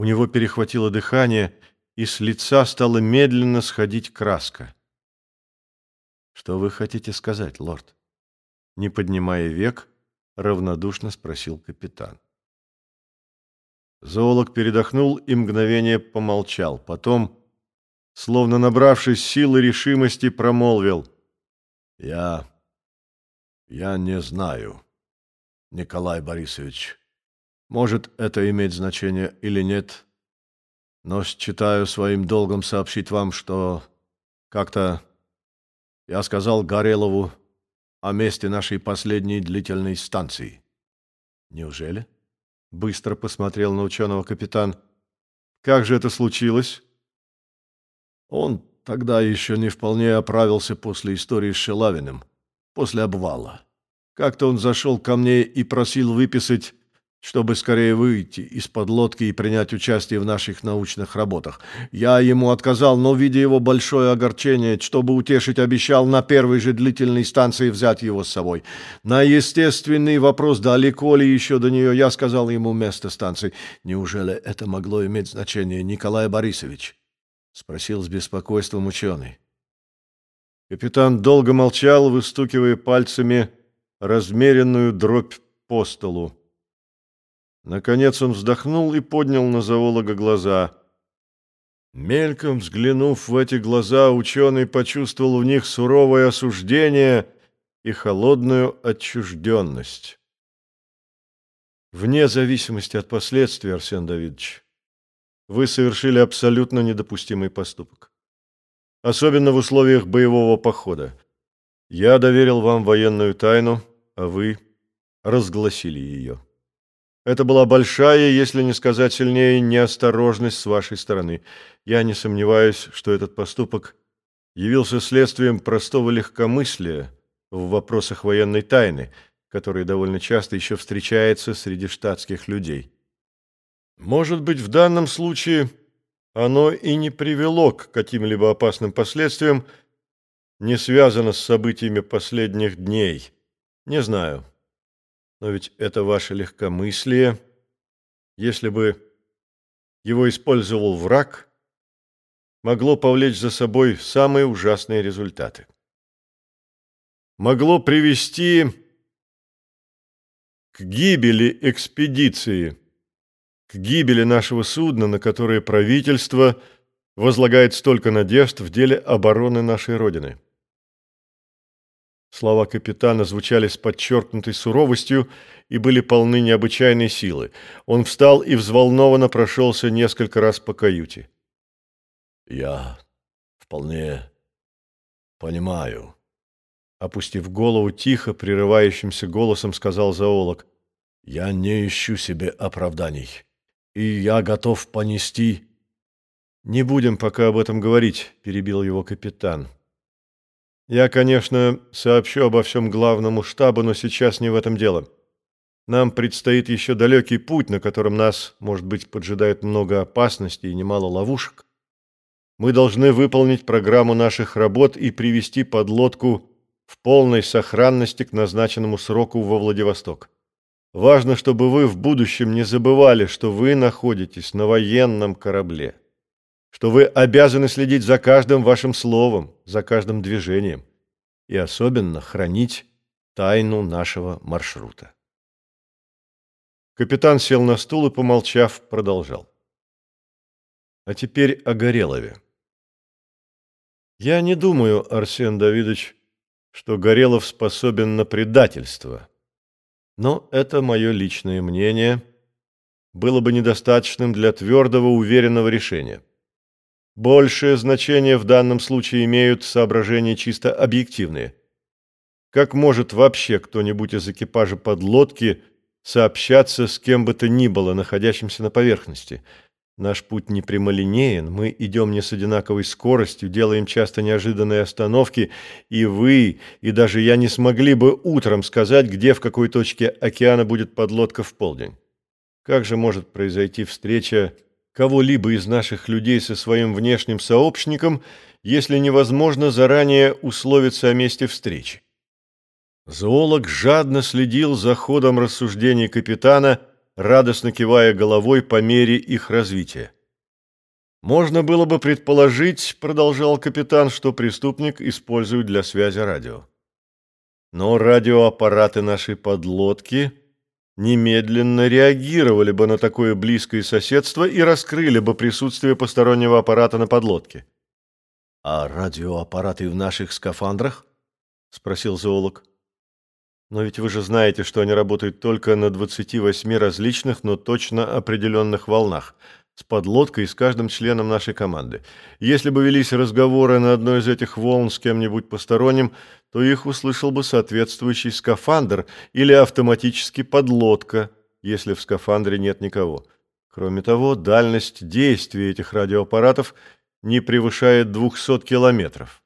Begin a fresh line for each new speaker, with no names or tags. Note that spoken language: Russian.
У него перехватило дыхание, и с лица стала медленно сходить краска. «Что вы хотите сказать, лорд?» Не поднимая век, равнодушно спросил капитан. Зоолог передохнул и мгновение помолчал. Потом, словно набравшись сил и решимости, промолвил. «Я... я не знаю, Николай Борисович. Может, это имеет значение или нет, но считаю своим долгом сообщить вам, что как-то я сказал Горелову о месте нашей последней длительной станции. Неужели? Быстро посмотрел на ученого капитан. Как же это случилось? Он тогда еще не вполне оправился после истории с Шелавиным, после обвала. Как-то он зашел ко мне и просил выписать чтобы скорее выйти из-под лодки и принять участие в наших научных работах. Я ему отказал, но, видя его большое огорчение, чтобы утешить, обещал на первой же длительной станции взять его с собой. На естественный вопрос, далеко ли еще до нее, я сказал ему место станции. «Неужели это могло иметь значение, Николай Борисович?» — спросил с беспокойством ученый. Капитан долго молчал, выстукивая пальцами размеренную дробь по столу. Наконец он вздохнул и поднял на зоолога глаза. Мельком взглянув в эти глаза, ученый почувствовал в них суровое осуждение и холодную отчужденность. Вне зависимости от последствий, Арсен Давидович, вы совершили абсолютно недопустимый поступок. Особенно в условиях боевого похода. Я доверил вам военную тайну, а вы разгласили ее. Это была большая, если не сказать сильнее, неосторожность с вашей стороны. Я не сомневаюсь, что этот поступок явился следствием простого легкомыслия в вопросах военной тайны, который довольно часто еще встречается среди штатских людей. Может быть, в данном случае оно и не привело к каким-либо опасным последствиям, не связано с событиями последних дней. Не знаю. Но ведь это ваше легкомыслие. Если бы его использовал враг, могло повлечь за собой самые ужасные результаты. Могло привести к гибели экспедиции, к гибели нашего судна, на которое правительство возлагает столько надежд в деле обороны нашей Родины. Слова капитана звучали с подчеркнутой суровостью и были полны необычайной силы. Он встал и взволнованно прошелся несколько раз по каюте. «Я вполне понимаю», — опустив голову тихо, прерывающимся голосом сказал зоолог. «Я не ищу себе оправданий, и я готов понести...» «Не будем пока об этом говорить», — перебил его капитан. Я, конечно, сообщу обо всем главному штабу, но сейчас не в этом дело. Нам предстоит еще далекий путь, на котором нас, может быть, поджидает много опасностей и немало ловушек. Мы должны выполнить программу наших работ и привести подлодку в полной сохранности к назначенному сроку во Владивосток. Важно, чтобы вы в будущем не забывали, что вы находитесь на военном корабле что вы обязаны следить за каждым вашим словом, за каждым движением и особенно хранить тайну нашего маршрута. Капитан сел на стул и, помолчав, продолжал. А теперь о Горелове. Я не думаю, Арсен Давидович, что Горелов способен на предательство. Но это мое личное мнение было бы недостаточным для твердого, уверенного решения. Большее значение в данном случае имеют соображения чисто объективные. Как может вообще кто-нибудь из экипажа подлодки сообщаться с кем бы то ни было, находящимся на поверхности? Наш путь не прямолинеен, мы идем не с одинаковой скоростью, делаем часто неожиданные остановки, и вы, и даже я не смогли бы утром сказать, где в какой точке океана будет подлодка в полдень. Как же может произойти встреча кого-либо из наших людей со своим внешним сообщником, если невозможно заранее условиться о месте встречи. Зоолог жадно следил за ходом рассуждений капитана радостно кивая головой по мере их развития. «Можно было бы предположить, — продолжал капитан, — что преступник использует для связи радио. Но радиоаппараты нашей подлодки немедленно реагировали бы на такое близкое соседство и раскрыли бы присутствие постороннего аппарата на подлодке. «А радиоаппараты в наших скафандрах?» — спросил зоолог. «Но ведь вы же знаете, что они работают только на 28 различных, но точно определенных волнах, с подлодкой и с каждым членом нашей команды. Если бы велись разговоры на одной из этих волн с кем-нибудь посторонним, то их услышал бы соответствующий скафандр или автоматически подлодка, если в скафандре нет никого. Кроме того, дальность действия этих радиоаппаратов не превышает 200 километров.